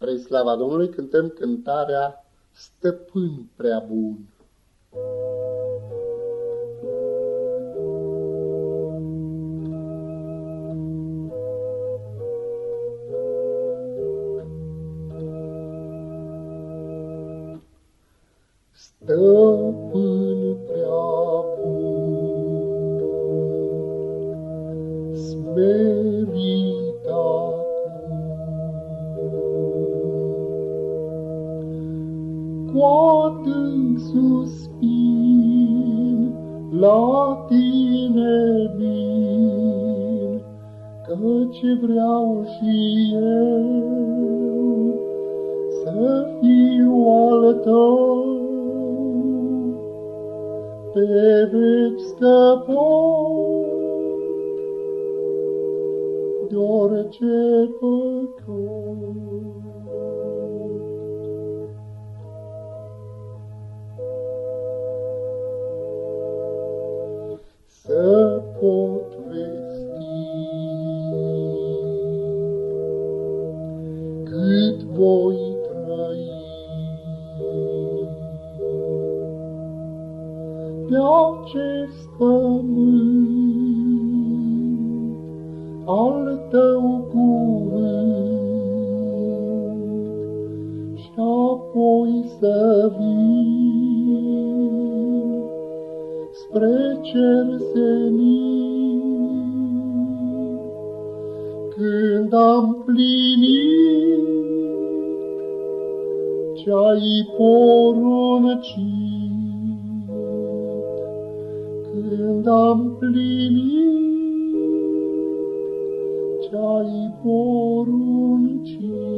Spre slava Domnului cântăm cântarea Stăpân prea bun. Stăpân prea bun, smerit cu adânc suspin la tine vin, căci vreau și eu să fiu al tău pe veci stăpân de orice păcat. Cât voi pe acest pământ al tău cuvânt și apoi să vin spre cer senin. Când am plinit ce-ai poruncit când am plinit ce-ai poruncit.